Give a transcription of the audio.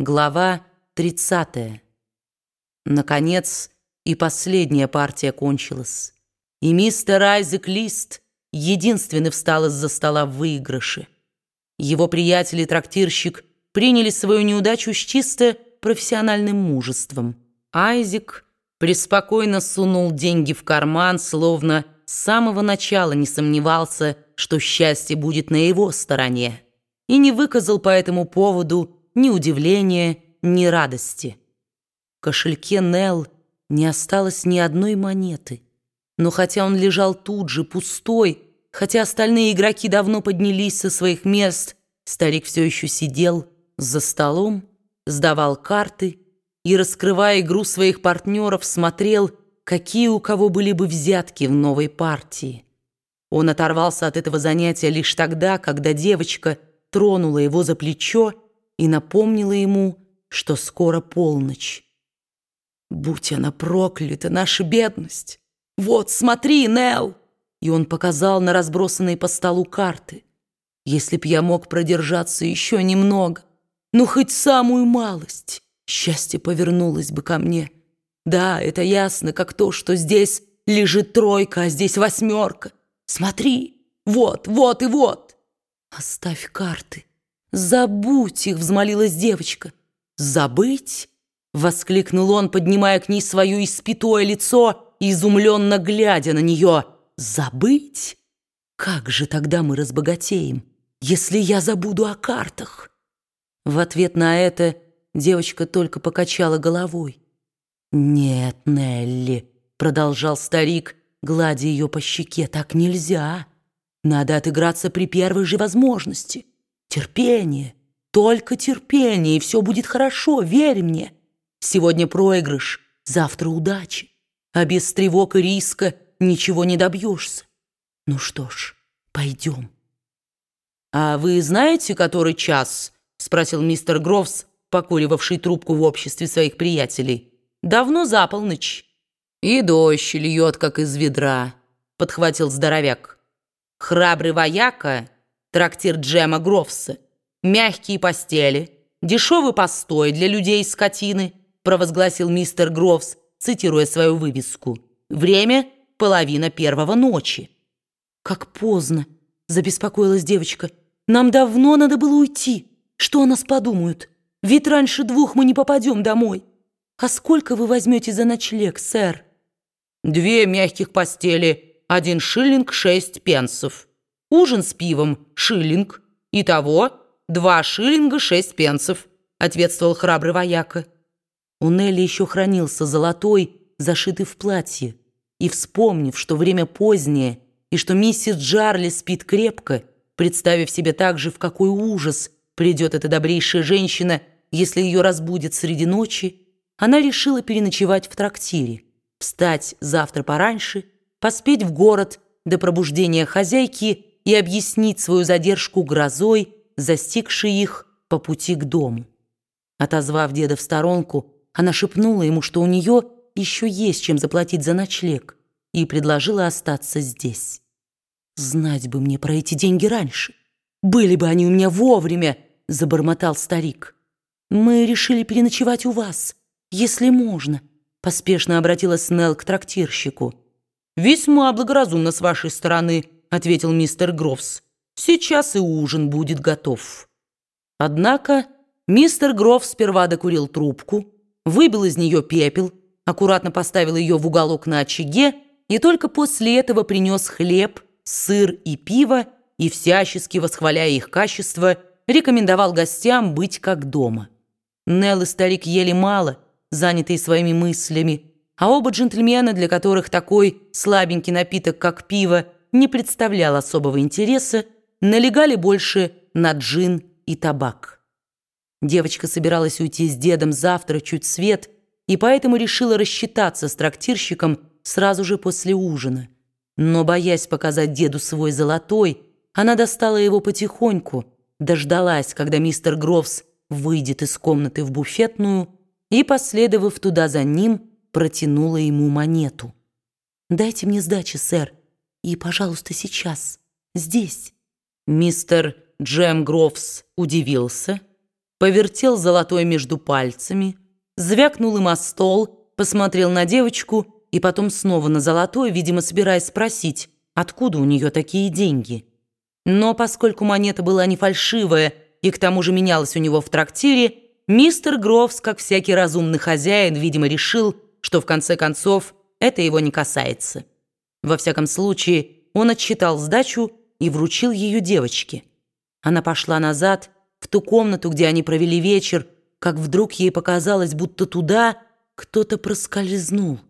Глава 30. Наконец, и последняя партия кончилась. И мистер Айзек Лист единственный встал из-за стола в выигрыше. Его приятель и трактирщик приняли свою неудачу с чисто профессиональным мужеством. Айзек преспокойно сунул деньги в карман, словно с самого начала не сомневался, что счастье будет на его стороне, и не выказал по этому поводу ни удивления, ни радости. В кошельке Нелл не осталось ни одной монеты. Но хотя он лежал тут же, пустой, хотя остальные игроки давно поднялись со своих мест, старик все еще сидел за столом, сдавал карты и, раскрывая игру своих партнеров, смотрел, какие у кого были бы взятки в новой партии. Он оторвался от этого занятия лишь тогда, когда девочка тронула его за плечо и напомнила ему, что скоро полночь. «Будь она проклята, наша бедность! Вот, смотри, Нелл!» И он показал на разбросанные по столу карты. «Если б я мог продержаться еще немного, ну хоть самую малость, счастье повернулось бы ко мне. Да, это ясно, как то, что здесь лежит тройка, а здесь восьмерка. Смотри, вот, вот и вот!» «Оставь карты!» «Забудь их!» — взмолилась девочка. «Забыть?» — воскликнул он, поднимая к ней свое испитое лицо и изумленно глядя на нее. «Забыть? Как же тогда мы разбогатеем, если я забуду о картах?» В ответ на это девочка только покачала головой. «Нет, Нелли», — продолжал старик, гладя ее по щеке, — «так нельзя. Надо отыграться при первой же возможности». Терпение, только терпение, и все будет хорошо, верь мне. Сегодня проигрыш, завтра удача, а без тревог и риска ничего не добьешься. Ну что ж, пойдем. «А вы знаете, который час?» — спросил мистер Грофс, покуривавший трубку в обществе своих приятелей. «Давно за полночь». «И дождь льет, как из ведра», — подхватил здоровяк. «Храбрый вояка...» трактир Джема Грофса, мягкие постели, дешевый постой для людей из скотины, провозгласил мистер Грофс, цитируя свою вывеску. Время — половина первого ночи. «Как поздно!» — забеспокоилась девочка. «Нам давно надо было уйти. Что о нас подумают? Ведь раньше двух мы не попадем домой. А сколько вы возьмете за ночлег, сэр?» «Две мягких постели, один шиллинг шесть пенсов». Ужин с пивом – шиллинг. Итого два шиллинга шесть пенсов», – ответствовал храбрый вояка. У Нелли еще хранился золотой, зашитый в платье. И, вспомнив, что время позднее, и что миссис Джарли спит крепко, представив себе также, в какой ужас придет эта добрейшая женщина, если ее разбудит среди ночи, она решила переночевать в трактире, встать завтра пораньше, поспеть в город до пробуждения хозяйки и объяснить свою задержку грозой, застигшей их по пути к дому. Отозвав деда в сторонку, она шепнула ему, что у нее еще есть чем заплатить за ночлег, и предложила остаться здесь. «Знать бы мне про эти деньги раньше. Были бы они у меня вовремя», — забормотал старик. «Мы решили переночевать у вас, если можно», — поспешно обратилась Нелл к трактирщику. «Весьма благоразумно с вашей стороны», — ответил мистер Грофс. «Сейчас и ужин будет готов». Однако мистер Грофс сперва докурил трубку, выбил из нее пепел, аккуратно поставил ее в уголок на очаге и только после этого принес хлеб, сыр и пиво и, всячески восхваляя их качество, рекомендовал гостям быть как дома. Нелл и старик ели мало, занятые своими мыслями, а оба джентльмена, для которых такой слабенький напиток, как пиво, не представлял особого интереса, налегали больше на джин и табак. Девочка собиралась уйти с дедом завтра чуть свет и поэтому решила рассчитаться с трактирщиком сразу же после ужина. Но, боясь показать деду свой золотой, она достала его потихоньку, дождалась, когда мистер Грофс выйдет из комнаты в буфетную и, последовав туда за ним, протянула ему монету. «Дайте мне сдачи, сэр», и, пожалуйста, сейчас, здесь». Мистер Джем Грофс удивился, повертел золотой между пальцами, звякнул им о стол, посмотрел на девочку и потом снова на золотой, видимо, собираясь спросить, откуда у нее такие деньги. Но поскольку монета была не фальшивая и к тому же менялась у него в трактире, мистер Грофс, как всякий разумный хозяин, видимо, решил, что в конце концов это его не касается. Во всяком случае, он отсчитал сдачу и вручил ее девочке. Она пошла назад, в ту комнату, где они провели вечер, как вдруг ей показалось, будто туда кто-то проскользнул.